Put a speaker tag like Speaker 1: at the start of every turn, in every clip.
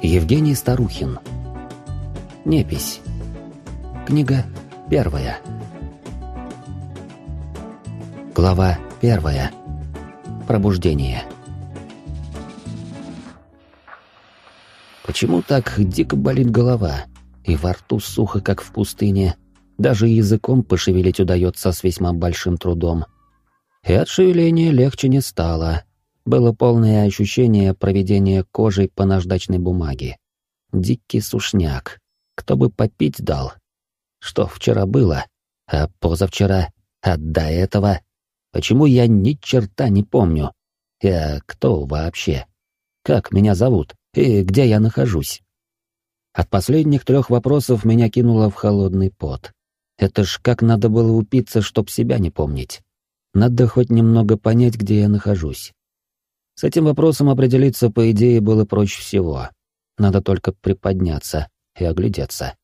Speaker 1: Евгений Старухин. Непись. Книга первая. Глава первая. Пробуждение. Почему так дико болит голова, и во рту сухо, как в пустыне, даже языком пошевелить удается с весьма большим трудом. И от шевеления легче не стало, было полное ощущение проведения кожей по наждачной бумаге. Дикий сушняк. Кто бы попить дал? Что вчера было? А позавчера? А до этого? Почему я ни черта не помню? Я кто вообще? Как меня зовут? И где я нахожусь? От последних трех вопросов меня кинуло в холодный пот. Это ж как надо было упиться, чтоб себя не помнить. Надо хоть немного понять, где я нахожусь. С этим вопросом определиться, по идее, было проще всего. Надо только приподняться и оглядеться.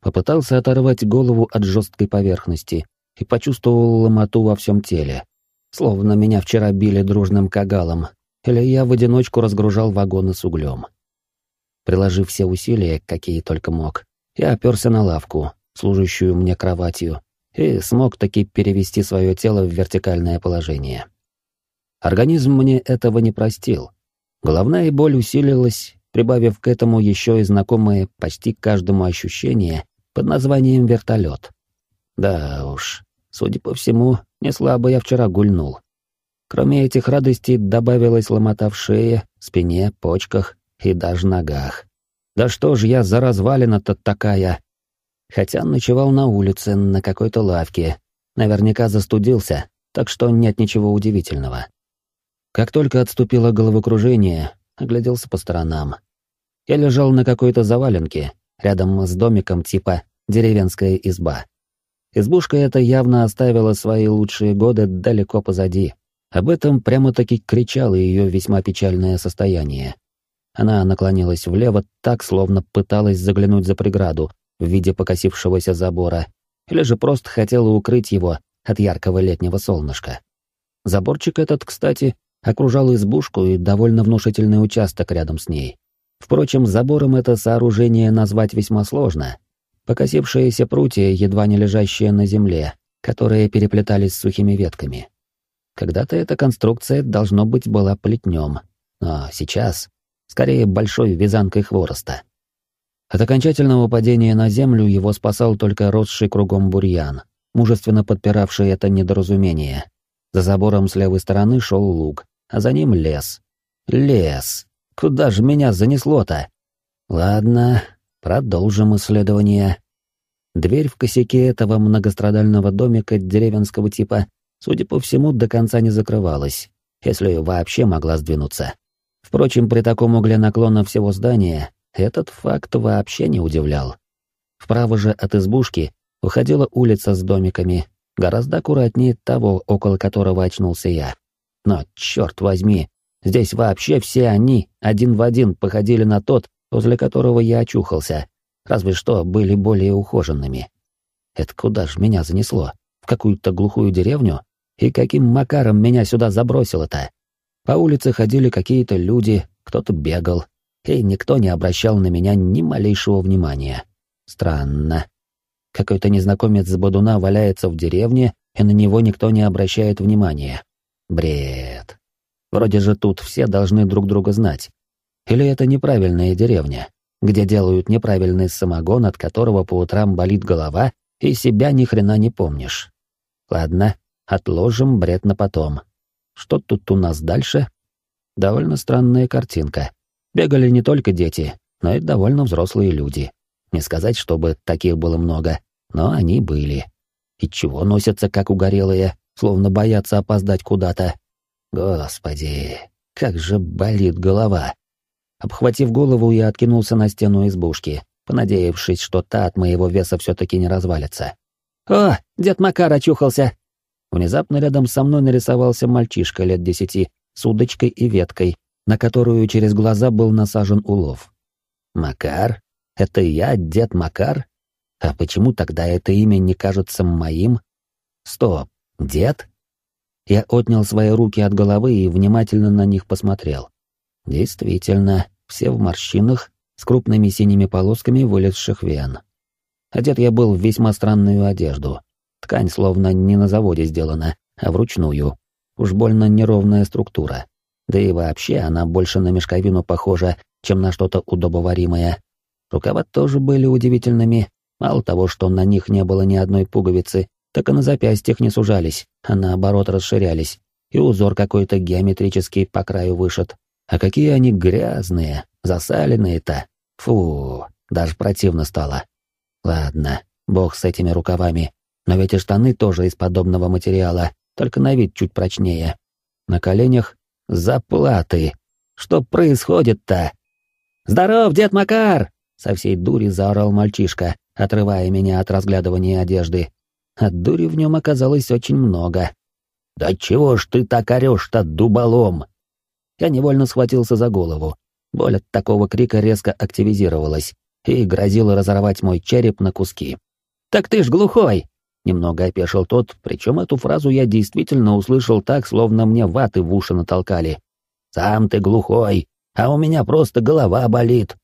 Speaker 1: Попытался оторвать голову от жесткой поверхности и почувствовал ломоту во всем теле. Словно меня вчера били дружным кагалом, или я в одиночку разгружал вагоны с углем. Приложив все усилия, какие только мог, я оперся на лавку, служащую мне кроватью, и смог таки перевести свое тело в вертикальное положение. Организм мне этого не простил. Головная боль усилилась, прибавив к этому еще и знакомое почти каждому ощущение под названием вертолет. Да уж, судя по всему, не слабо я вчера гульнул. Кроме этих радостей добавилась ломота в шее, спине, почках и даже ногах. Да что ж я за развалина-то такая? Хотя ночевал на улице, на какой-то лавке. Наверняка застудился, так что нет ничего удивительного. Как только отступило головокружение, огляделся по сторонам. Я лежал на какой-то заваленке, рядом с домиком типа «деревенская изба». Избушка эта явно оставила свои лучшие годы далеко позади. Об этом прямо-таки кричало ее весьма печальное состояние. Она наклонилась влево так, словно пыталась заглянуть за преграду в виде покосившегося забора, или же просто хотела укрыть его от яркого летнего солнышка. Заборчик этот, кстати, окружал избушку и довольно внушительный участок рядом с ней. Впрочем, забором это сооружение назвать весьма сложно. Покосившиеся прутья, едва не лежащие на земле, которые переплетались с сухими ветками. Когда-то эта конструкция, должно быть, была плетнем, но сейчас, скорее, большой вязанкой хвороста. От окончательного падения на землю его спасал только росший кругом бурьян, мужественно подпиравший это недоразумение. За забором с левой стороны шел луг, а за ним лес. Лес. Куда же меня занесло-то? Ладно, продолжим исследование. Дверь в косяке этого многострадального домика деревенского типа, судя по всему, до конца не закрывалась, если вообще могла сдвинуться. Впрочем, при таком угле наклона всего здания этот факт вообще не удивлял. Вправо же от избушки уходила улица с домиками, гораздо аккуратнее того, около которого очнулся я. Но, черт возьми, здесь вообще все они, один в один, походили на тот, возле которого я очухался, разве что были более ухоженными. Это куда ж меня занесло? В какую-то глухую деревню? И каким макаром меня сюда забросило-то? По улице ходили какие-то люди, кто-то бегал, и никто не обращал на меня ни малейшего внимания. Странно. Какой-то незнакомец с Бодуна валяется в деревне, и на него никто не обращает внимания. Бред. Вроде же тут все должны друг друга знать. Или это неправильная деревня, где делают неправильный самогон, от которого по утрам болит голова, и себя ни хрена не помнишь. Ладно, отложим бред на потом. Что тут у нас дальше? Довольно странная картинка. Бегали не только дети, но и довольно взрослые люди. Не сказать, чтобы таких было много, но они были. И чего носятся, как угорелые? словно боятся опоздать куда-то. Господи, как же болит голова. Обхватив голову, я откинулся на стену избушки, понадеявшись, что та от моего веса все-таки не развалится. «О, дед Макар очухался!» Внезапно рядом со мной нарисовался мальчишка лет десяти с удочкой и веткой, на которую через глаза был насажен улов. «Макар? Это я, дед Макар? А почему тогда это имя не кажется моим? Стоп, дед? Я отнял свои руки от головы и внимательно на них посмотрел. Действительно, все в морщинах, с крупными синими полосками вылезших вен. Одет я был в весьма странную одежду. Ткань словно не на заводе сделана, а вручную. Уж больно неровная структура. Да и вообще она больше на мешковину похожа, чем на что-то удобоваримое. Рукава тоже были удивительными. Мало того, что на них не было ни одной пуговицы, так и на запястьях не сужались, а наоборот расширялись. И узор какой-то геометрический по краю вышит. А какие они грязные, засаленные-то. Фу, даже противно стало. Ладно, бог с этими рукавами. Но ведь и штаны тоже из подобного материала, только на вид чуть прочнее. На коленях заплаты. Что происходит-то? «Здоров, дед Макар!» — со всей дури заорал мальчишка, отрывая меня от разглядывания одежды. От дури в нем оказалось очень много. «Да чего ж ты так орешь-то, дуболом?» Я невольно схватился за голову. Боль от такого крика резко активизировалась и грозила разорвать мой череп на куски. «Так ты ж глухой!» Немного опешил тот, причем эту фразу я действительно услышал так, словно мне ваты в уши натолкали. «Сам ты глухой, а у меня просто голова болит».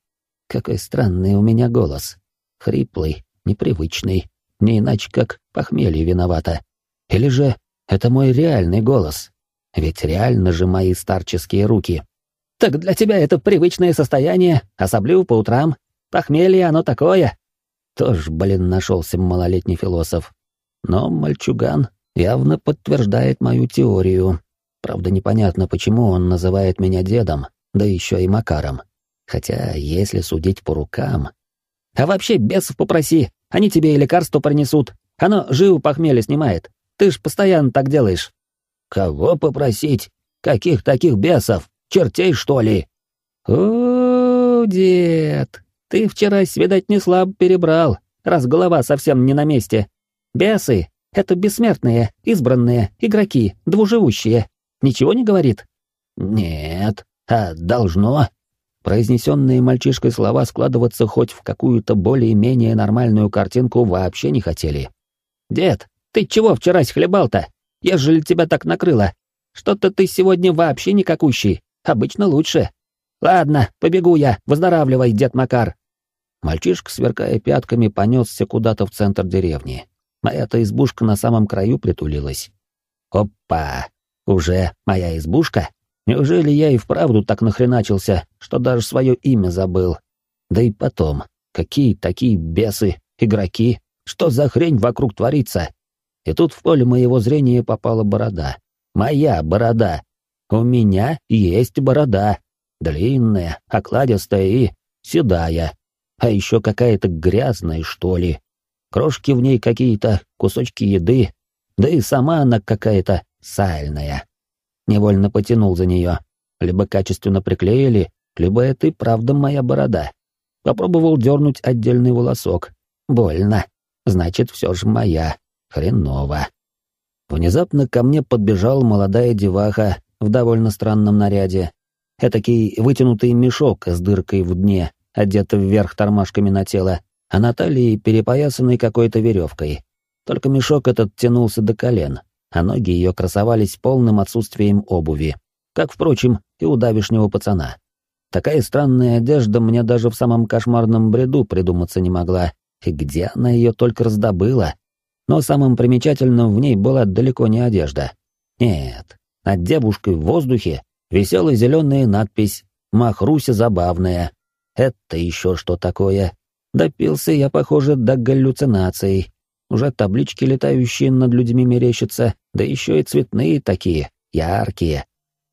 Speaker 1: Какой странный у меня голос. Хриплый, непривычный, не иначе как похмелье виновато. Или же это мой реальный голос? Ведь реально же мои старческие руки. «Так для тебя это привычное состояние, особливо по утрам. Похмелье оно такое». Тоже, блин, нашелся малолетний философ. Но мальчуган явно подтверждает мою теорию. Правда, непонятно, почему он называет меня дедом, да еще и Макаром. Хотя, если судить по рукам... А вообще, бесов попроси, они тебе и лекарство принесут. Оно живо похмелье снимает. Ты ж постоянно так делаешь. Кого попросить? Каких таких бесов? Чертей, что ли? О, дед, ты вчера, видать, не слабо перебрал, раз голова совсем не на месте. Бесы — это бессмертные, избранные, игроки, двуживущие. Ничего не говорит? Нет, а должно. Произнесенные мальчишкой слова складываться хоть в какую-то более-менее нормальную картинку вообще не хотели. «Дед, ты чего вчера хлебал-то? Ежели тебя так накрыло? Что-то ты сегодня вообще никакущий, обычно лучше. Ладно, побегу я, выздоравливай, дед Макар». Мальчишка, сверкая пятками, понесся куда-то в центр деревни. Моя-то избушка на самом краю притулилась. Опа! Уже моя избушка? Неужели я и вправду так нахреначился, что даже свое имя забыл? Да и потом, какие такие бесы, игроки? Что за хрень вокруг творится? И тут в поле моего зрения попала борода. Моя борода. У меня есть борода. Длинная, окладистая и седая. А еще какая-то грязная, что ли. Крошки в ней какие-то, кусочки еды, да и сама она какая-то сальная. Невольно потянул за нее. Либо качественно приклеили, либо это и правда моя борода. Попробовал дернуть отдельный волосок. Больно. Значит, все же моя. Хреново. Внезапно ко мне подбежал молодая деваха в довольно странном наряде. Этакий вытянутый мешок с дыркой в дне, одетый вверх тормашками на тело, а на талии перепоясанной какой-то веревкой. Только мешок этот тянулся до колен, а ноги ее красовались полным отсутствием обуви, как, впрочем, и у давишнего пацана. Такая странная одежда мне даже в самом кошмарном бреду придуматься не могла, и где она ее только раздобыла. Но самым примечательным в ней была далеко не одежда. Нет, над девушкой в воздухе висела зеленая надпись «Махруся забавная». Это еще что такое? Допился я, похоже, до галлюцинаций. Уже таблички, летающие над людьми, мерещатся, да еще и цветные такие, яркие.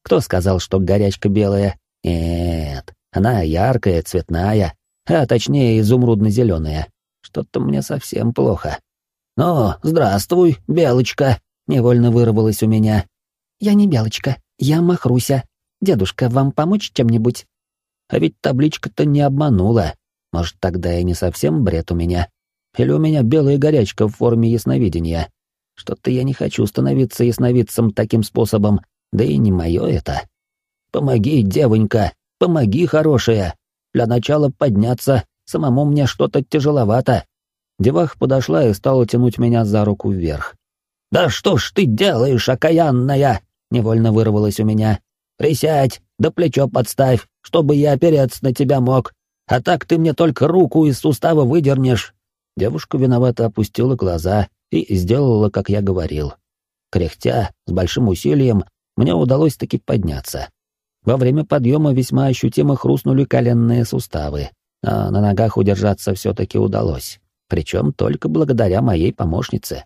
Speaker 1: Кто сказал, что горячка белая? Нет, она яркая, цветная, а точнее изумрудно-зеленая. Что-то мне совсем плохо. «Ну, здравствуй, Белочка!» — невольно вырвалось у меня. «Я не Белочка, я Махруся. Дедушка, вам помочь чем-нибудь?» А ведь табличка-то не обманула. Может, тогда и не совсем бред у меня? Или у меня белая горячка в форме ясновидения? Что-то я не хочу становиться ясновидцем таким способом, да и не мое это. Помоги, девонька, помоги, хорошая. Для начала подняться, Самому мне что-то тяжеловато». Девах подошла и стала тянуть меня за руку вверх. «Да что ж ты делаешь, окаянная?» — невольно вырвалось у меня. «Присядь, да плечо подставь, чтобы я опереться на тебя мог. А так ты мне только руку из сустава выдернешь». Девушка виновато опустила глаза и сделала, как я говорил. Кряхтя, с большим усилием, мне удалось таки подняться. Во время подъема весьма ощутимо хрустнули коленные суставы, а на ногах удержаться все-таки удалось, причем только благодаря моей помощнице.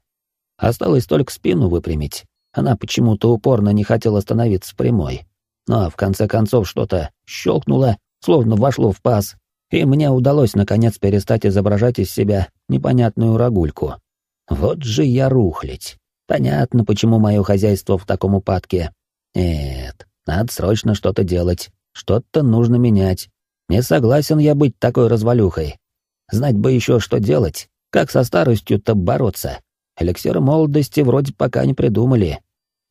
Speaker 1: Осталось только спину выпрямить. Она почему-то упорно не хотела становиться прямой. Но в конце концов что-то щелкнуло, словно вошло в паз, и мне удалось наконец перестать изображать из себя непонятную рогульку. Вот же я рухлить. Понятно, почему мое хозяйство в таком упадке. Нет, надо срочно что-то делать, что-то нужно менять. Не согласен я быть такой развалюхой. Знать бы еще, что делать, как со старостью-то бороться. Эликсира молодости вроде пока не придумали.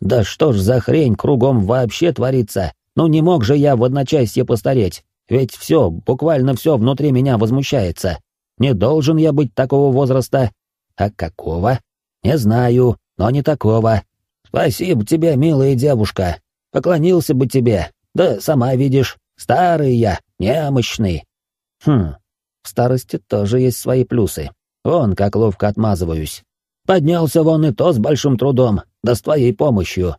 Speaker 1: Да что ж за хрень кругом вообще творится? Ну не мог же я в одночасье постареть. Ведь все, буквально все внутри меня возмущается. Не должен я быть такого возраста. А какого? Не знаю, но не такого. Спасибо тебе, милая девушка. Поклонился бы тебе. Да сама видишь, старый я, немощный. Хм, в старости тоже есть свои плюсы. Вон как ловко отмазываюсь. Поднялся вон и то с большим трудом, да с твоей помощью.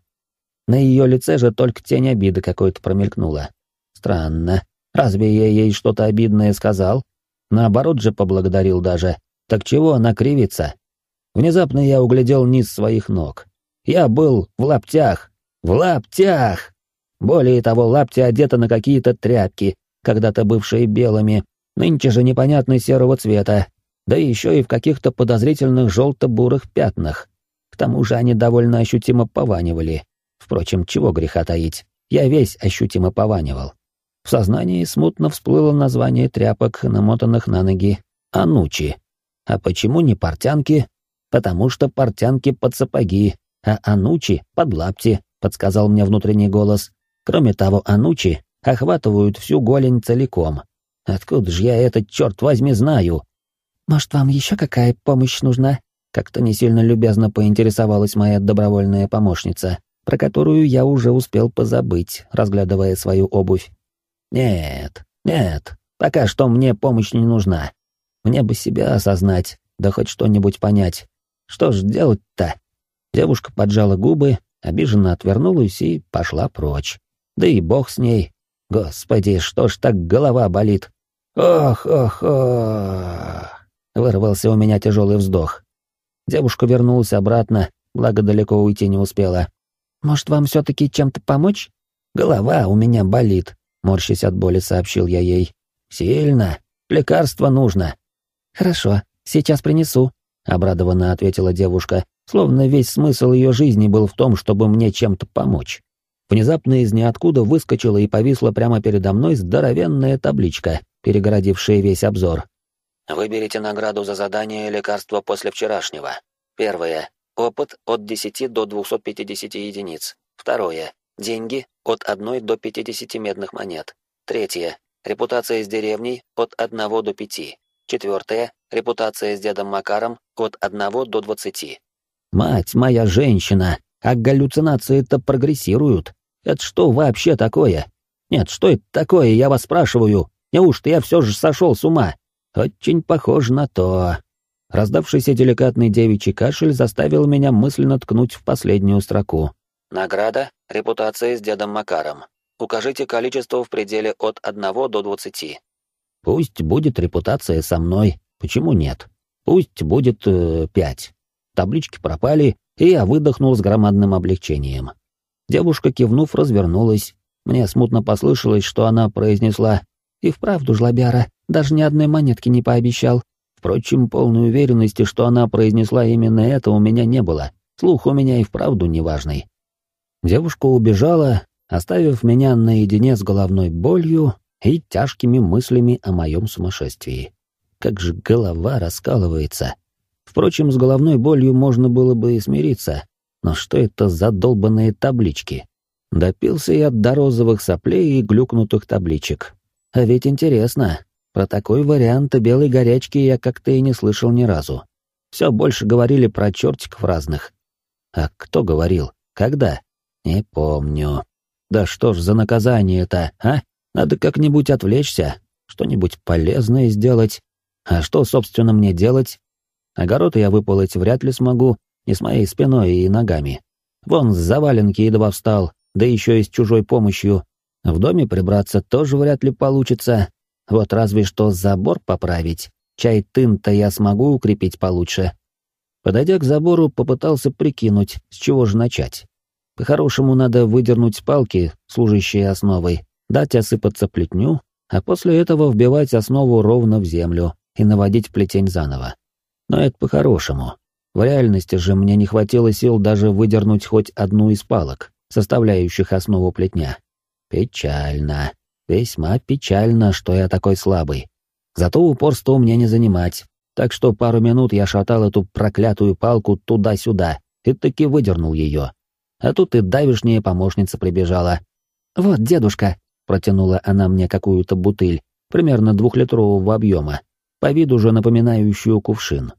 Speaker 1: На ее лице же только тень обиды какой-то промелькнула. Странно. Разве я ей что-то обидное сказал? Наоборот же поблагодарил даже. Так чего она кривится? Внезапно я углядел низ своих ног. Я был в лаптях. В лаптях! Более того, лапти одеты на какие-то тряпки, когда-то бывшие белыми, нынче же непонятно серого цвета, да еще и в каких-то подозрительных желто-бурых пятнах. К тому же они довольно ощутимо пованивали. Впрочем, чего греха таить, я весь ощутимо пованивал. В сознании смутно всплыло название тряпок, намотанных на ноги — анучи. А почему не портянки? Потому что портянки под сапоги, а анучи — под лапти, — подсказал мне внутренний голос. Кроме того, анучи охватывают всю голень целиком. Откуда же я это, черт возьми, знаю? «Может, вам еще какая помощь нужна?» Как-то не сильно любезно поинтересовалась моя добровольная помощница, про которую я уже успел позабыть, разглядывая свою обувь. Нет, нет, пока что мне помощь не нужна. Мне бы себя осознать, да хоть что-нибудь понять. Что ж делать-то? Девушка поджала губы, обиженно отвернулась и пошла прочь. Да и бог с ней. Господи, что ж так голова болит? Ох, ох, ох. Вырвался у меня тяжелый вздох. Девушка вернулась обратно, благо далеко уйти не успела. Может, вам все-таки чем-то помочь? Голова у меня болит морщась от боли, сообщил я ей. «Сильно. Лекарство нужно». «Хорошо, сейчас принесу», — обрадованно ответила девушка, словно весь смысл ее жизни был в том, чтобы мне чем-то помочь. Внезапно из ниоткуда выскочила и повисла прямо передо мной здоровенная табличка, перегородившая весь обзор. «Выберите награду за задание «Лекарство после вчерашнего». Первое. Опыт от 10 до 250 единиц. Второе. Деньги от 1 до 50 медных монет. Третье. Репутация с деревней от 1 до 5. Четвертое. Репутация с дедом Макаром от 1 до 20. Мать моя женщина, а галлюцинации-то прогрессируют. Это что вообще такое? Нет, что это такое, я вас спрашиваю. Неужто я все же сошел с ума? Очень похоже на то. Раздавшийся деликатный девичий кашель заставил меня мысленно ткнуть в последнюю строку. Награда — репутация с дедом Макаром. Укажите количество в пределе от 1 до 20. Пусть будет репутация со мной, почему нет? Пусть будет э, 5. Таблички пропали, и я выдохнул с громадным облегчением. Девушка, кивнув, развернулась. Мне смутно послышалось, что она произнесла «И вправду, жлобяра, даже ни одной монетки не пообещал». Впрочем, полной уверенности, что она произнесла именно это, у меня не было. Слух у меня и вправду неважный. Девушка убежала, оставив меня наедине с головной болью и тяжкими мыслями о моем сумасшествии. Как же голова раскалывается. Впрочем, с головной болью можно было бы и смириться, но что это за долбанные таблички? Допился я до розовых соплей и глюкнутых табличек. А ведь интересно, Про такой вариант белой горячки я как-то и не слышал ни разу. Все больше говорили про чертиков разных. А кто говорил? Когда? Не помню. Да что ж за наказание-то, а? Надо как-нибудь отвлечься, что-нибудь полезное сделать. А что, собственно, мне делать? Огород я выполоть вряд ли смогу, не с моей спиной и ногами. Вон с заваленки едва встал, да еще и с чужой помощью. В доме прибраться тоже вряд ли получится. Вот разве что забор поправить. Чай тын-то я смогу укрепить получше. Подойдя к забору, попытался прикинуть, с чего же начать. По-хорошему надо выдернуть палки, служащие основой, дать осыпаться плетню, а после этого вбивать основу ровно в землю и наводить плетень заново. Но это по-хорошему. В реальности же мне не хватило сил даже выдернуть хоть одну из палок, составляющих основу плетня. Печально. Весьма печально, что я такой слабый. Зато упорство мне не занимать, так что пару минут я шатал эту проклятую палку туда-сюда и таки выдернул ее. А тут и давишняя помощница прибежала. «Вот, дедушка», — протянула она мне какую-то бутыль, примерно двухлитрового объема, по виду же напоминающую кувшин.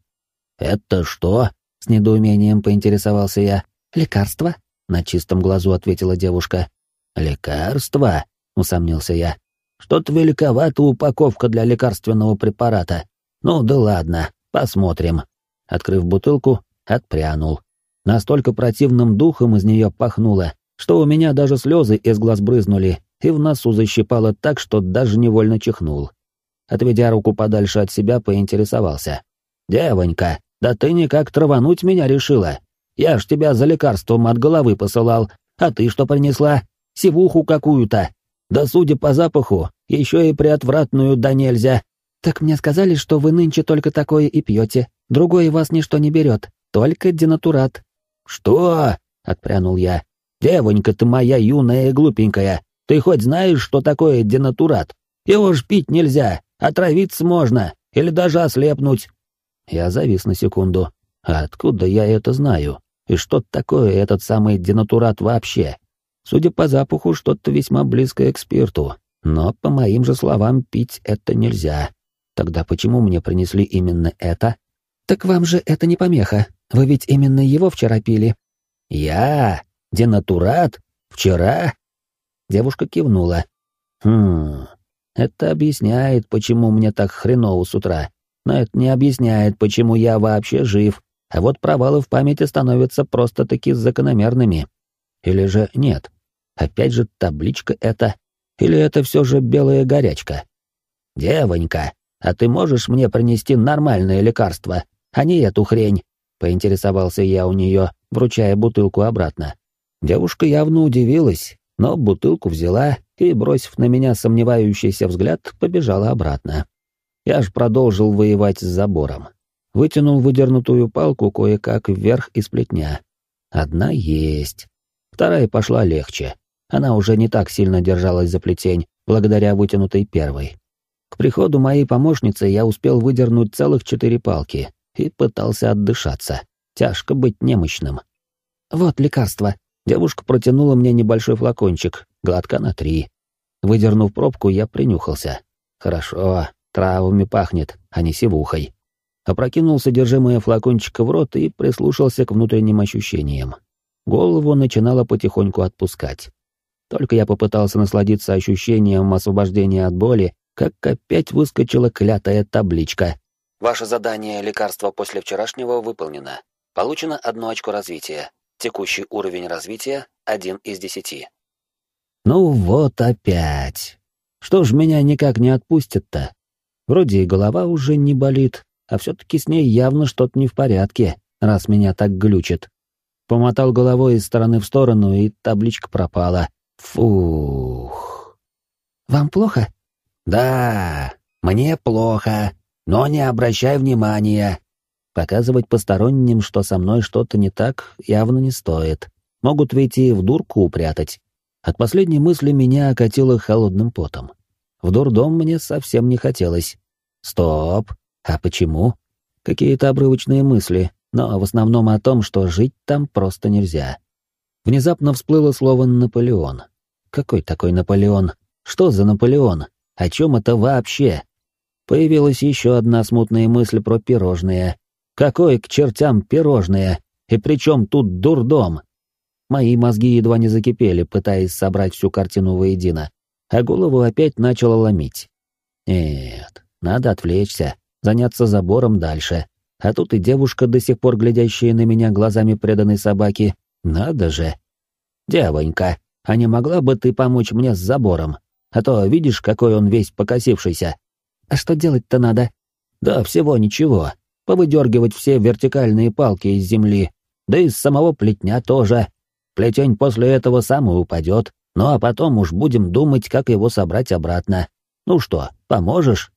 Speaker 1: «Это что?» — с недоумением поинтересовался я. «Лекарство?» — на чистом глазу ответила девушка. «Лекарство?» — усомнился я. «Что-то великовата упаковка для лекарственного препарата. Ну да ладно, посмотрим». Открыв бутылку, отпрянул. Настолько противным духом из нее пахнуло, что у меня даже слезы из глаз брызнули, и в носу защипало так, что даже невольно чихнул. Отведя руку подальше от себя, поинтересовался. «Девонька, да ты никак травануть меня решила. Я ж тебя за лекарством от головы посылал, а ты что принесла? Сивуху какую-то. Да судя по запаху, еще и приотвратную да нельзя».
Speaker 2: «Так мне сказали, что вы нынче только такое и пьете. Другое вас ничто не берет, только денатурат».
Speaker 1: «Что?» — отпрянул я. «Девонька ты моя юная и глупенькая, ты хоть знаешь, что такое денатурат? Его ж пить нельзя, отравиться можно, или даже ослепнуть». Я завис на секунду. А откуда я это знаю? И что такое этот самый денатурат вообще? Судя по запаху, что-то весьма близкое к спирту. Но, по моим же словам, пить это нельзя. Тогда почему мне принесли именно это?
Speaker 2: Так вам же это не помеха. Вы ведь именно его вчера пили.
Speaker 1: Я? Денатурат? Вчера? Девушка кивнула. Хм, это объясняет, почему мне так хреново с утра. Но это не объясняет, почему я вообще жив. А вот провалы в памяти становятся просто-таки закономерными. Или же нет? Опять же табличка эта. Или это все же белая горячка? Девонька, а ты можешь мне принести нормальное лекарство, а не эту хрень? Поинтересовался я у нее, вручая бутылку обратно. Девушка явно удивилась, но бутылку взяла и, бросив на меня сомневающийся взгляд, побежала обратно. Я ж продолжил воевать с забором. Вытянул выдернутую палку кое-как вверх из плетня. Одна есть. Вторая пошла легче. Она уже не так сильно держалась за плетень, благодаря вытянутой первой. К приходу моей помощницы я успел выдернуть целых четыре палки и пытался отдышаться. Тяжко быть немощным.
Speaker 2: «Вот лекарство»,
Speaker 1: Девушка протянула мне небольшой флакончик, глотка на три. Выдернув пробку, я принюхался. Хорошо, травами пахнет, а не сивухой. Опрокинул содержимое флакончика в рот и прислушался к внутренним ощущениям. Голову начинало потихоньку отпускать. Только я попытался насладиться ощущением освобождения от боли, как опять выскочила клятая табличка.
Speaker 3: Ваше задание «Лекарство после вчерашнего» выполнено. Получено одно очко развития. Текущий уровень развития — один из десяти.
Speaker 1: Ну вот опять. Что ж меня никак не отпустит-то? Вроде и голова уже не болит, а все-таки с ней явно что-то не в порядке, раз меня так глючит. Помотал головой из стороны в сторону, и табличка пропала. Фух.
Speaker 2: «Вам плохо?»
Speaker 1: «Да, мне плохо, но не обращай внимания. Показывать посторонним, что со мной что-то не так, явно не стоит. Могут ведь и в дурку упрятать. От последней мысли меня окатило холодным потом. В дурдом мне совсем не хотелось. Стоп. А почему? Какие-то обрывочные мысли, но в основном о том, что жить там просто нельзя. Внезапно всплыло слово «Наполеон». Какой такой Наполеон? Что за Наполеон? О чем это вообще? Появилась еще одна смутная мысль про пирожные. Какой к чертям пирожные? И при чем тут дурдом? Мои мозги едва не закипели, пытаясь собрать всю картину воедино, а голову опять начало ломить. Нет, надо отвлечься, заняться забором дальше. А тут и девушка, до сих пор глядящая на меня глазами преданной собаки. Надо же. Девонька, а не могла бы ты помочь мне с забором? А то видишь, какой он весь покосившийся.
Speaker 2: А что делать-то надо?
Speaker 1: Да всего ничего. Повыдергивать все вертикальные палки из земли. Да и с самого плетня тоже. Плетень после этого сам и упадет. Ну а потом уж будем думать, как его собрать обратно. Ну что, поможешь?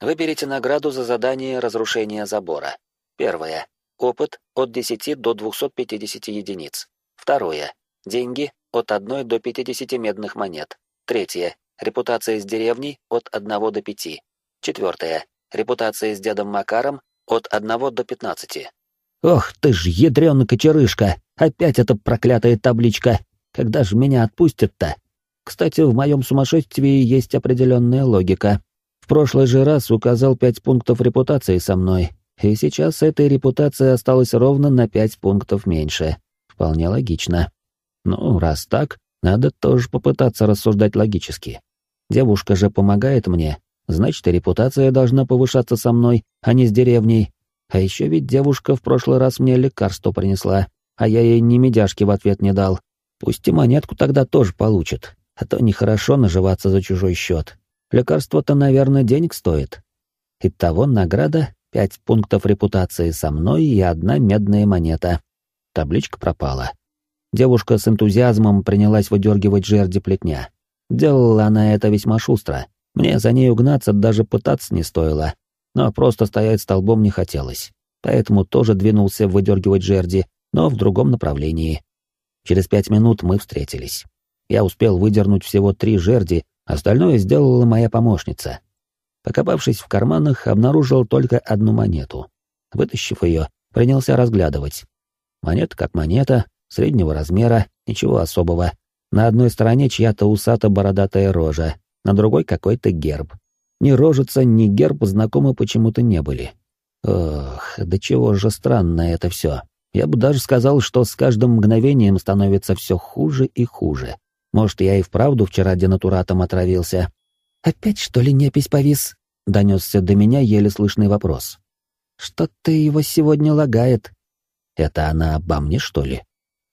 Speaker 3: Выберите награду за задание разрушения забора. Первое. Опыт от 10 до 250 единиц. Второе. Деньги от 1 до 50 медных монет. Третье. Репутация с деревней от 1 до 5. Четвертое. Репутация с дедом Макаром от 1 до 15.
Speaker 1: Ох ты ж, ядрёна кочерышка! Опять эта проклятая табличка! Когда же меня отпустят-то? Кстати, в моем сумасшествии есть определенная логика. В прошлый же раз указал пять пунктов репутации со мной, и сейчас этой репутации осталось ровно на пять пунктов меньше. Вполне логично. Ну, раз так, надо тоже попытаться рассуждать логически. Девушка же помогает мне, значит, и репутация должна повышаться со мной, а не с деревней. А еще ведь девушка в прошлый раз мне лекарство принесла, а я ей ни медяшки в ответ не дал. Пусть и монетку тогда тоже получит, а то нехорошо наживаться за чужой счет. Лекарство-то, наверное, денег стоит. Итого награда — пять пунктов репутации со мной и одна медная монета. Табличка пропала. Девушка с энтузиазмом принялась выдергивать жерди плетня. Делала она это весьма шустро. Мне за ней угнаться даже пытаться не стоило. Но просто стоять столбом не хотелось. Поэтому тоже двинулся выдергивать жерди, но в другом направлении. Через пять минут мы встретились. Я успел выдернуть всего три жерди, остальное сделала моя помощница. Покопавшись в карманах, обнаружил только одну монету. Вытащив ее, принялся разглядывать. Монета как монета, среднего размера, ничего особого. На одной стороне чья-то усато-бородатая рожа, на другой какой-то герб. Ни рожица, ни герб знакомы почему-то не были. Ох, да чего же странно это все. Я бы даже сказал, что с каждым мгновением становится все хуже и хуже. Может, я и вправду вчера денатуратом отравился.
Speaker 2: «Опять, что ли, непись повис?» — донесся до меня еле слышный вопрос. «Что-то его сегодня лагает».
Speaker 1: «Это она обо мне, что ли?»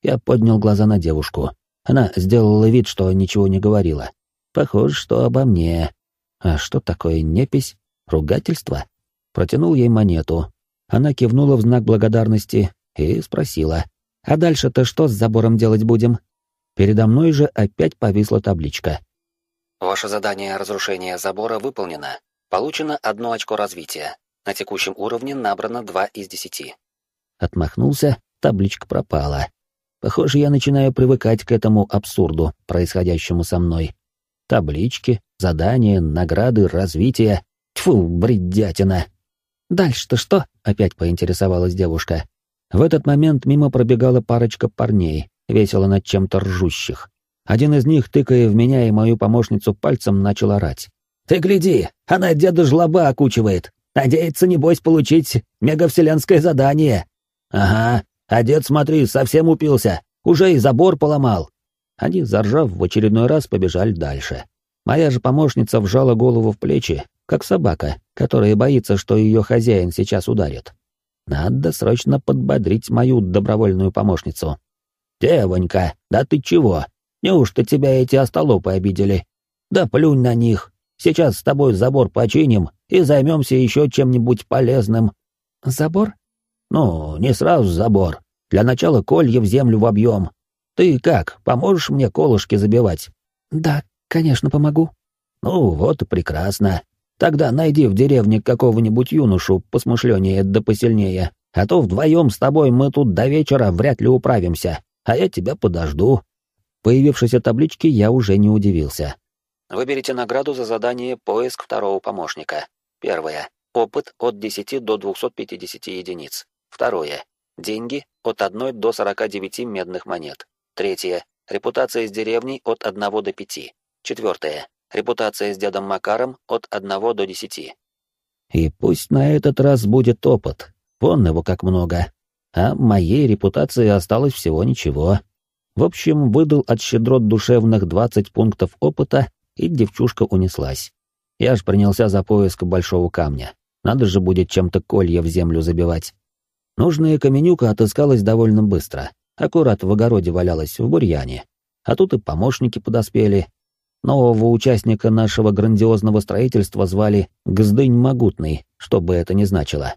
Speaker 1: Я поднял глаза на девушку. Она сделала вид, что ничего не говорила. Похоже, что обо мне. А что такое непись? Ругательство? Протянул ей монету. Она кивнула в знак благодарности и спросила. «А дальше-то что с забором делать будем?» Передо мной же опять повисла табличка.
Speaker 3: Ваше задание разрушения забора выполнено. Получено одно очко развития. На текущем уровне набрано два из десяти.
Speaker 1: Отмахнулся, табличка пропала. Похоже, я начинаю привыкать к этому абсурду, происходящему со мной. Таблички, задания, награды, развитие. Тьфу, бредятина.
Speaker 2: «Дальше-то что?» — опять поинтересовалась девушка.
Speaker 1: В этот момент мимо пробегала парочка парней, весело над чем-то ржущих. Один из них, тыкая в меня и мою помощницу пальцем, начал орать. «Ты гляди, она деда жлоба окучивает. Надеется, небось, получить мегавселенское задание». «Ага, а дед, смотри, совсем упился, уже и забор поломал. Они, заржав, в очередной раз побежали дальше. Моя же помощница вжала голову в плечи, как собака, которая боится, что ее хозяин сейчас ударит. Надо срочно подбодрить мою добровольную помощницу. «Девонька, да ты чего? Неужто тебя эти остолопы обидели? Да плюнь на них. Сейчас с тобой забор починим и займемся еще чем-нибудь полезным».
Speaker 2: «Забор?»
Speaker 1: «Ну, не сразу забор. Для начала колья в землю вобьем. Ты как, поможешь мне колышки забивать?»
Speaker 2: «Да, конечно, помогу».
Speaker 1: «Ну, вот и прекрасно. Тогда найди в деревне какого-нибудь юношу посмышленнее да посильнее, а то вдвоем с тобой мы тут до вечера вряд ли управимся, а я тебя подожду». Появившейся таблички я уже не удивился.
Speaker 3: Выберите награду за задание «Поиск второго помощника». Первое. Опыт от 10 до 250 единиц. Второе. Деньги от 1 до 49 медных монет. Третье. Репутация с деревней от 1 до 5. Четвертое. Репутация с дедом Макаром от 1 до 10.
Speaker 1: И пусть на этот раз будет опыт, вон его как много, а моей репутации осталось всего ничего. В общем, выдал от щедрот душевных 20 пунктов опыта, и девчушка унеслась. Я ж принялся за поиск большого камня. Надо же будет чем-то колье в землю забивать. Нужная каменюка отыскалась довольно быстро. Аккурат в огороде валялась, в бурьяне. А тут и помощники подоспели. Нового участника нашего грандиозного строительства звали Гздынь Могутный, что бы это ни значило.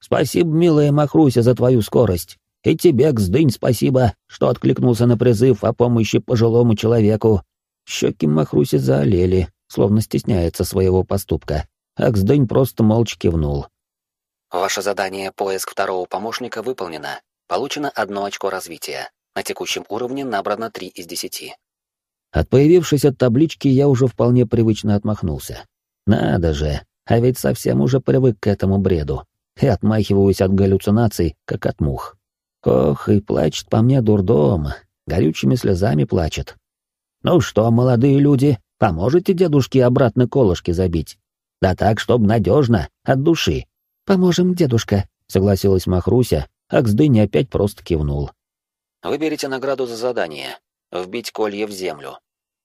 Speaker 1: «Спасибо, милая Махруся, за твою скорость. И тебе, Гздынь, спасибо, что откликнулся на призыв о помощи пожилому человеку». Щеки Махруси заолели, словно стесняется своего поступка. Аксдень просто молча кивнул.
Speaker 3: Ваше задание «Поиск второго помощника» выполнено. Получено одно очко развития. На текущем уровне набрано 3 из 10.
Speaker 1: От появившейся таблички я уже вполне привычно отмахнулся. Надо же, а ведь совсем уже привык к этому бреду. И отмахиваюсь от галлюцинаций, как от мух. Ох, и плачет по мне дурдом, горючими слезами плачет. «Ну что, молодые люди, поможете дедушке обратно колышки забить?» Да так, чтоб надежно, от души. Поможем, дедушка, согласилась Махруся, а Ксдыня опять просто кивнул.
Speaker 3: Выберите награду за задание. Вбить колье в землю.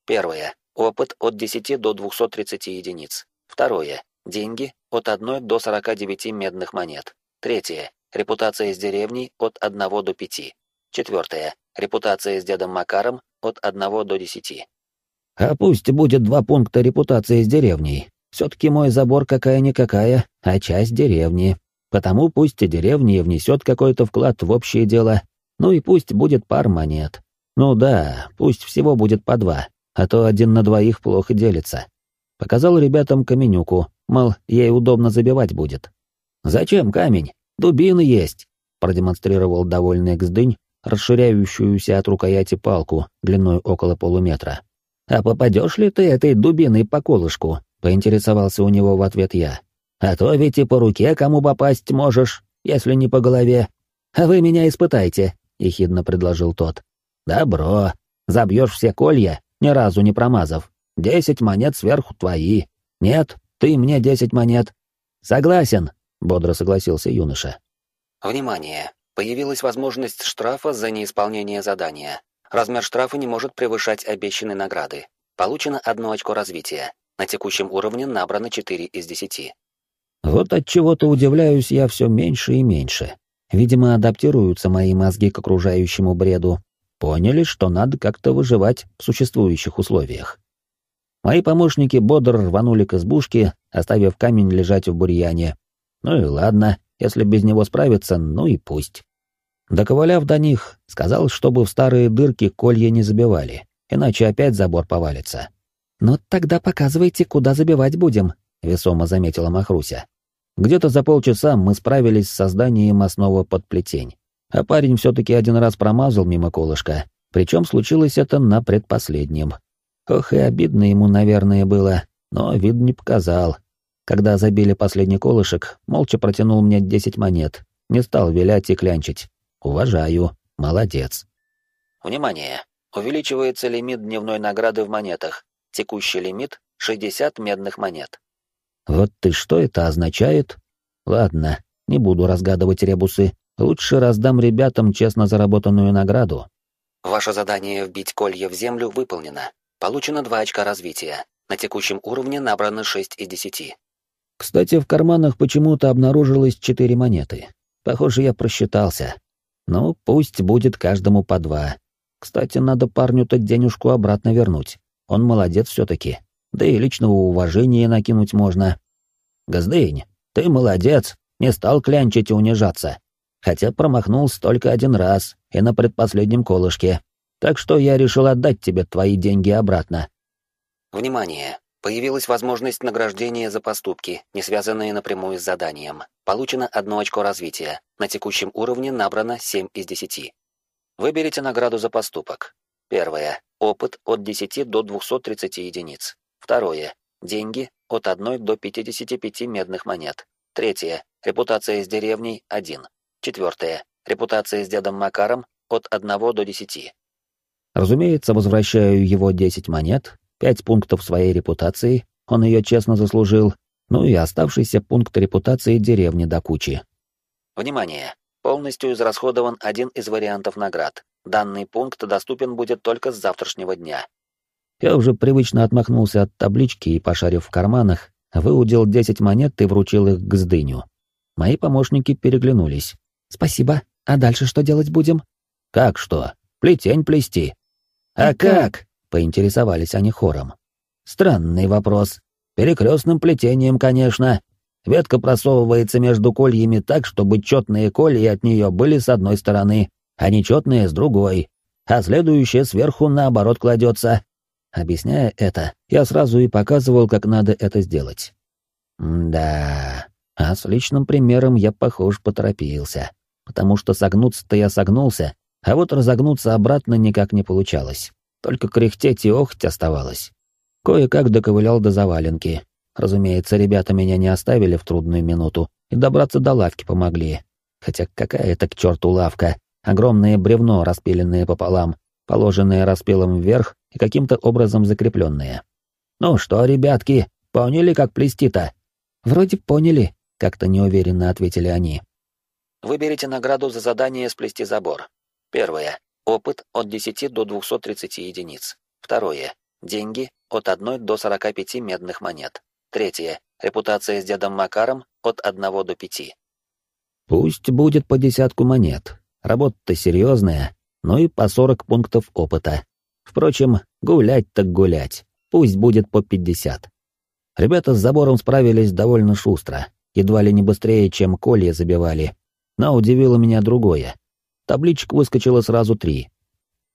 Speaker 3: Первое. Опыт от 10 до 230 единиц. Второе. Деньги от 1 до 49 медных монет. Третье. Репутация с деревней от 1 до 5. Четвертое. Репутация с дедом Макаром от 1 до 10.
Speaker 1: А пусть будет два пункта репутации с деревней, все-таки мой забор какая-никакая, а часть деревни. Потому пусть и деревня внесет какой-то вклад в общее дело, ну и пусть будет пар монет. Ну да, пусть всего будет по два, а то один на двоих плохо делится. Показал ребятам каменюку, мол, ей удобно забивать будет. «Зачем камень? Дубины есть!» продемонстрировал довольный Гздынь, расширяющуюся от рукояти палку длиной около полуметра. «А попадешь ли ты этой дубиной по колышку?» Поинтересовался у него в ответ я. «А то ведь и по руке кому попасть можешь, если не по голове. А вы меня испытайте», — ехидно предложил тот. «Добро. Забьешь все колья, ни разу не промазав. Десять монет сверху твои. Нет, ты мне десять монет». «Согласен», — бодро согласился юноша.
Speaker 3: «Внимание! Появилась возможность штрафа за неисполнение задания. Размер штрафа не может превышать обещанной награды. Получено одно очко развития. На текущем уровне набрано 4 из 10.
Speaker 1: Вот от чего-то удивляюсь я все меньше и меньше. Видимо, адаптируются мои мозги к окружающему бреду. Поняли, что надо как-то выживать в существующих условиях. Мои помощники бодро рванули к избушке, оставив камень лежать в бурьяне. Ну и ладно, если без него справиться, ну и пусть. Доковыляв до них, сказал, чтобы в старые дырки колья не забивали, иначе опять забор повалится. «Но тогда показывайте, куда забивать будем», — весомо заметила Махруся. Где-то за полчаса мы справились с созданием основы под плетень. А парень все-таки один раз промазал мимо колышка, причем случилось это на предпоследнем. Ох, и обидно ему, наверное, было, но вид не показал. Когда забили последний колышек, молча протянул мне десять монет, не стал вилять и клянчить. Уважаю, молодец.
Speaker 3: Внимание! Увеличивается лимит дневной награды в монетах. Текущий лимит — 60 медных монет.
Speaker 1: Вот ты что это означает? Ладно, не буду разгадывать ребусы. Лучше раздам ребятам честно заработанную награду.
Speaker 3: Ваше задание «Вбить колье в землю» выполнено. Получено 2 очка развития. На текущем уровне набрано 6 из 10.
Speaker 1: Кстати, в карманах почему-то обнаружилось 4 монеты. Похоже, я просчитался. Ну, пусть будет каждому по два. Кстати, надо парню-то денежку обратно вернуть. Он молодец все-таки. Да и личного уважения накинуть можно. Газдынь, ты молодец, не стал клянчить и унижаться. Хотя промахнулся только один раз, и на предпоследнем колышке. Так что я решил отдать тебе твои деньги обратно.
Speaker 3: Внимание! Появилась возможность награждения за поступки, не связанные напрямую с заданием. Получено одно очко развития. На текущем уровне набрано 7 из 10. Выберите награду за поступок. Первое. Опыт от 10 до 230 единиц. Второе. Деньги от 1 до 55 медных монет. Третье. Репутация с деревней – 1. Четвертое. Репутация с дедом Макаром от 1 до 10.
Speaker 1: Разумеется, возвращаю его 10 монет, 5 пунктов своей репутации, он ее честно заслужил, Ну и оставшийся пункт репутации деревни до кучи.
Speaker 3: Внимание! Полностью израсходован один из вариантов наград. Данный пункт доступен будет только с завтрашнего дня.
Speaker 1: Я уже привычно отмахнулся от таблички и, пошарив в карманах, выудил 10 монет и вручил их к сдыню. Мои помощники переглянулись.
Speaker 2: «Спасибо. А дальше что делать будем?»
Speaker 1: «Как что? Плетень плести».
Speaker 2: «А, а как?»
Speaker 1: — поинтересовались они хором. «Странный вопрос. Перекрестным плетением, конечно. Ветка просовывается между кольями так, чтобы четные колья от нее были с одной стороны, а нечетные — с другой, а следующее сверху наоборот кладется. Объясняя это, я сразу и показывал, как надо это сделать. да, а с личным примером я, похож, поторопился, потому что согнуться-то я согнулся, а вот разогнуться обратно никак не получалось. Только кряхтеть и охть оставалось. Кое-как доковылял до заваленки. Разумеется, ребята меня не оставили в трудную минуту и добраться до лавки помогли. Хотя какая это к черту лавка? Огромное бревно, распиленное пополам, положенные распилом вверх и каким-то образом закрепленные. «Ну что, ребятки, поняли, как плести-то?»
Speaker 2: «Вроде поняли», — как-то неуверенно ответили они.
Speaker 3: Выберите награду за задание «Сплести забор». Первое. Опыт от 10 до 230 единиц. Второе. Деньги от 1 до 45 медных монет. Третье. Репутация с дедом Макаром от 1 до 5.
Speaker 1: Пусть будет по десятку монет. Работа-то серьезная, ну и по 40 пунктов опыта. Впрочем, гулять так гулять. Пусть будет по 50. Ребята с забором справились довольно шустро, едва ли не быстрее, чем колья забивали. Но удивило меня другое. Табличек выскочило сразу три.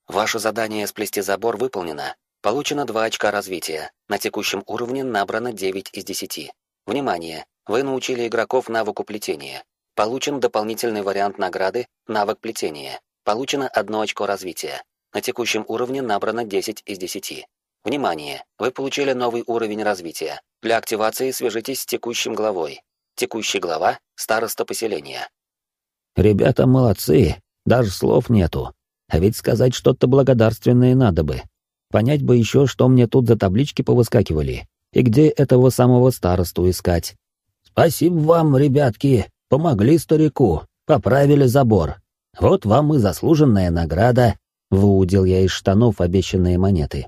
Speaker 3: Ваше задание сплести забор выполнено. Получено 2 очка развития. На текущем уровне набрано 9 из 10. Внимание! Вы научили игроков навыку плетения. Получен дополнительный вариант награды «Навык плетения». Получено одно очко развития. На текущем уровне набрано 10 из 10. Внимание! Вы получили новый уровень развития. Для активации свяжитесь с текущим главой. Текущий глава — староста поселения.
Speaker 1: Ребята молодцы, даже слов нету. А ведь сказать что-то благодарственное надо бы. Понять бы еще, что мне тут за таблички повыскакивали, и где этого самого старосту искать. Спасибо вам, ребятки, помогли старику, поправили забор. Вот вам и заслуженная награда. Выудил я из штанов обещанные монеты.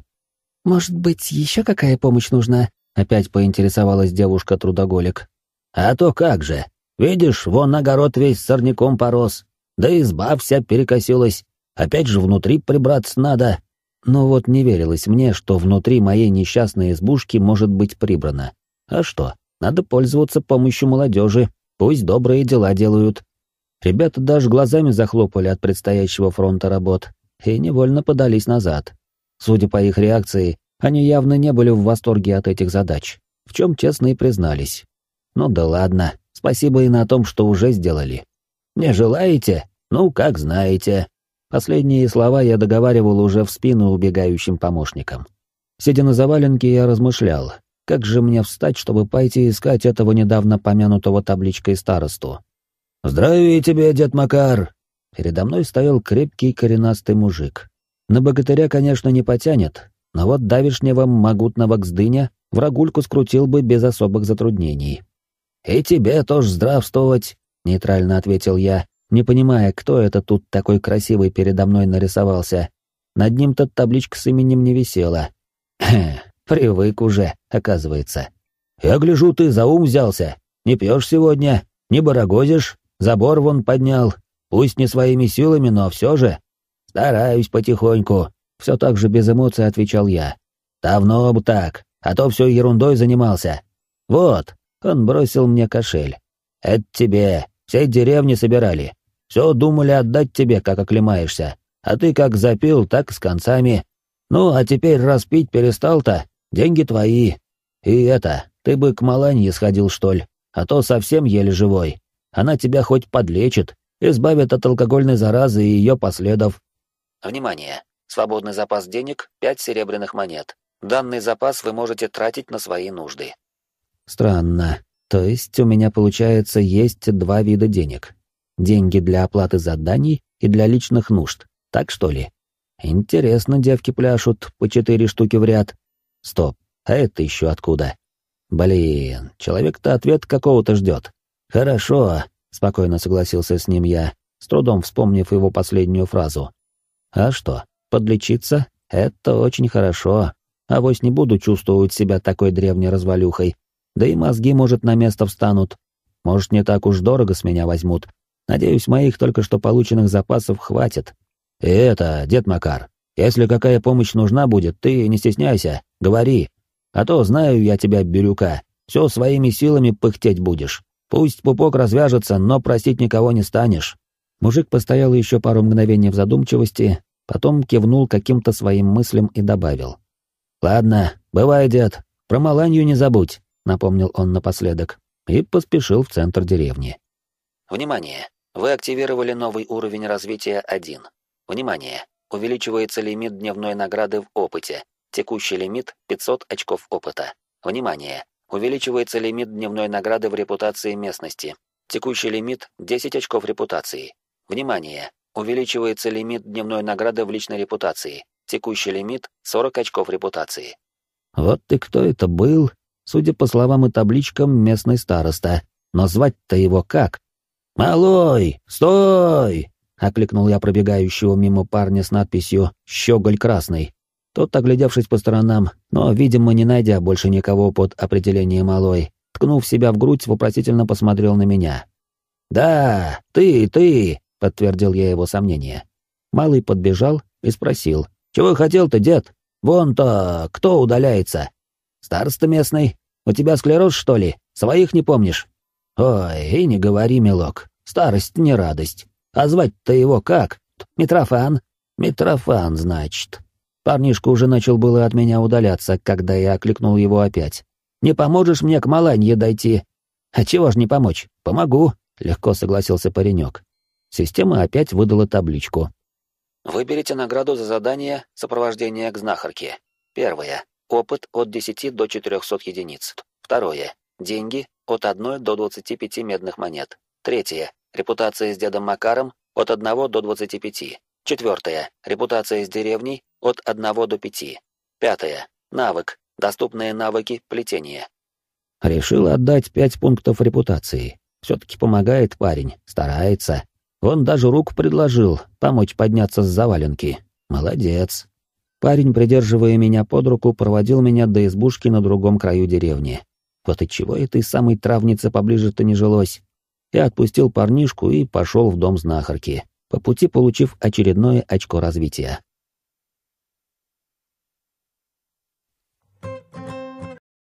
Speaker 2: Может быть, еще какая помощь нужна? Опять поинтересовалась девушка-трудоголик.
Speaker 1: А то как же. Видишь, вон огород весь сорняком порос. Да изба вся перекосилась. Опять же внутри прибраться надо. Но вот не верилось мне, что внутри моей несчастной избушки может быть прибрано. А что, надо пользоваться помощью молодежи. Пусть добрые дела делают. Ребята даже глазами захлопали от предстоящего фронта работ и невольно подались назад. Судя по их реакции, они явно не были в восторге от этих задач, в чем честно и признались. Ну да ладно, спасибо и на том, что уже сделали. Не желаете? Ну, как знаете. Последние слова я договаривал уже в спину убегающим помощникам. Сидя на заваленке, я размышлял, как же мне встать, чтобы пойти искать этого недавно помянутого табличкой старосту. «Здравия тебе, дед Макар!» Передо мной стоял крепкий коренастый мужик. На богатыря, конечно, не потянет, но вот давишнего могутного гздыня врагульку скрутил бы без особых затруднений. «И тебе тоже здравствовать!» — нейтрально ответил я, не понимая, кто это тут такой красивый передо мной нарисовался. Над ним-то табличка с именем не висела. Привык уже, оказывается. «Я гляжу, ты за ум взялся. Не пьешь сегодня, не барагозишь?» Забор вон поднял. Пусть не своими силами, но все же. Стараюсь потихоньку. Все так же без эмоций отвечал я. Давно бы так, а то все ерундой занимался. Вот, он бросил мне кошель. Это тебе, всей деревни собирали. Все думали отдать тебе, как оклемаешься. А ты как запил, так с концами. Ну, а теперь распить перестал-то, деньги твои. И это, ты бы к Маланье сходил, что ли, а то совсем еле живой. Она тебя хоть подлечит, избавит от алкогольной заразы и ее последов.
Speaker 3: Внимание! Свободный запас денег — 5 серебряных монет. Данный запас вы можете тратить на свои нужды.
Speaker 1: Странно. То есть у меня, получается, есть два вида денег. Деньги для оплаты заданий и для личных нужд. Так что ли? Интересно, девки пляшут по четыре штуки в ряд. Стоп, а это еще откуда? Блин, человек-то ответ какого-то ждет. Хорошо, спокойно согласился с ним я, с трудом вспомнив его последнюю фразу. А что, подлечиться — это очень хорошо. А вось не буду чувствовать себя такой древней развалюхой. Да и мозги, может, на место встанут. Может, не так уж дорого с меня возьмут. Надеюсь, моих только что полученных запасов хватит. И это, дед Макар, если какая помощь нужна будет, ты не стесняйся, говори. А то знаю я тебя, Бирюка, все своими силами пыхтеть будешь. Пусть пупок развяжется, но просить никого не станешь. Мужик постоял еще пару мгновений в задумчивости, потом кивнул каким-то своим мыслям и добавил. «Ладно, бывай, дед, про Маланью не забудь», — напомнил он напоследок, и поспешил в центр деревни.
Speaker 3: Внимание! Вы активировали новый уровень развития 1. Внимание! Увеличивается лимит дневной награды в опыте. Текущий лимит 500 очков опыта. Внимание! Увеличивается лимит дневной награды в репутации местности. Текущий лимит 10 очков репутации. Внимание! Увеличивается лимит дневной награды в личной репутации. Текущий лимит 40 очков репутации.
Speaker 1: Вот и кто это был? Судя по словам и табличкам, местный староста. Но звать-то его как? «Малой, стой!» — окликнул я пробегающего мимо парня с надписью «Щеголь красный». Тот, оглядевшись по сторонам, но, видимо, не найдя больше никого под определение «малой», ткнув себя в грудь, вопросительно посмотрел на меня. «Да, ты, ты!» — подтвердил я его сомнение. Малый подбежал и спросил. «Чего хотел-то, дед? Вон-то, кто удаляется?» «Староста местный. У тебя склероз, что ли? Своих не помнишь?» «Ой, и не говори, милок. Старость не радость. А звать-то его как? Митрофан?» «Митрофан, значит». Парнишка уже начал было от меня удаляться, когда я окликнул его опять. «Не поможешь мне к Маланье дойти?» «А чего ж не помочь? Помогу», — легко согласился паренек. Система опять выдала табличку.
Speaker 3: Выберите награду за задание «Сопровождение к знахарке». Первое. Опыт от 10 до 400 единиц. Второе. Деньги от 1 до 25 медных монет. Третье. Репутация с дедом Макаром от 1 до 25. Четвертое. Репутация с деревней от 1 до 5. Пятое. Навык. Доступные навыки плетения.
Speaker 1: Решил отдать пять пунктов репутации. Все-таки помогает парень, старается. Он даже руку предложил помочь подняться с заваленки. Молодец. Парень, придерживая меня под руку, проводил меня до избушки на другом краю деревни. Вот и чего этой самой травнице поближе-то не жилось. Я отпустил парнишку и пошел в дом знахарки, по пути получив очередное очко развития.